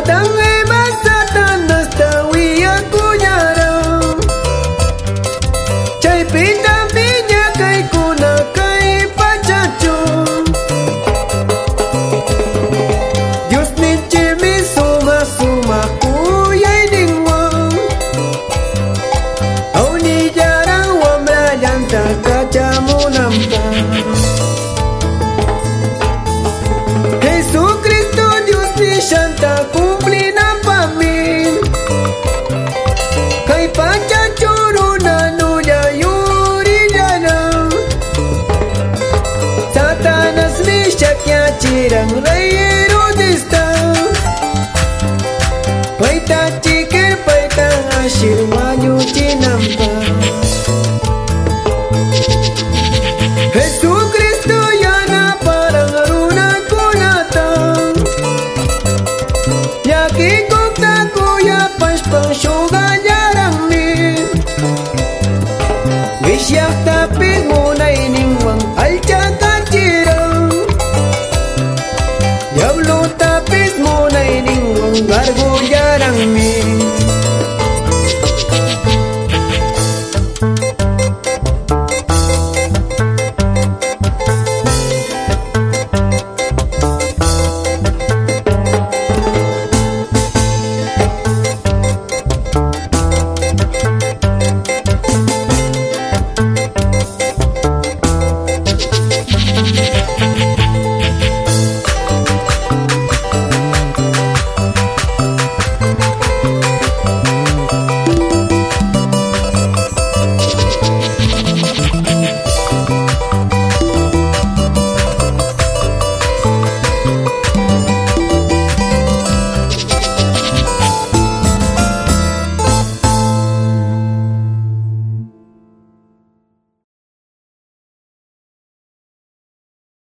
等 dirán, reyero de está. Paita chique, paita ashir, mañu chinamba. Jesucristo yana para una culata. Ya que con taco ya paspa, shoga yaran mi. Vishyakta pigunay ningwang alchat jugar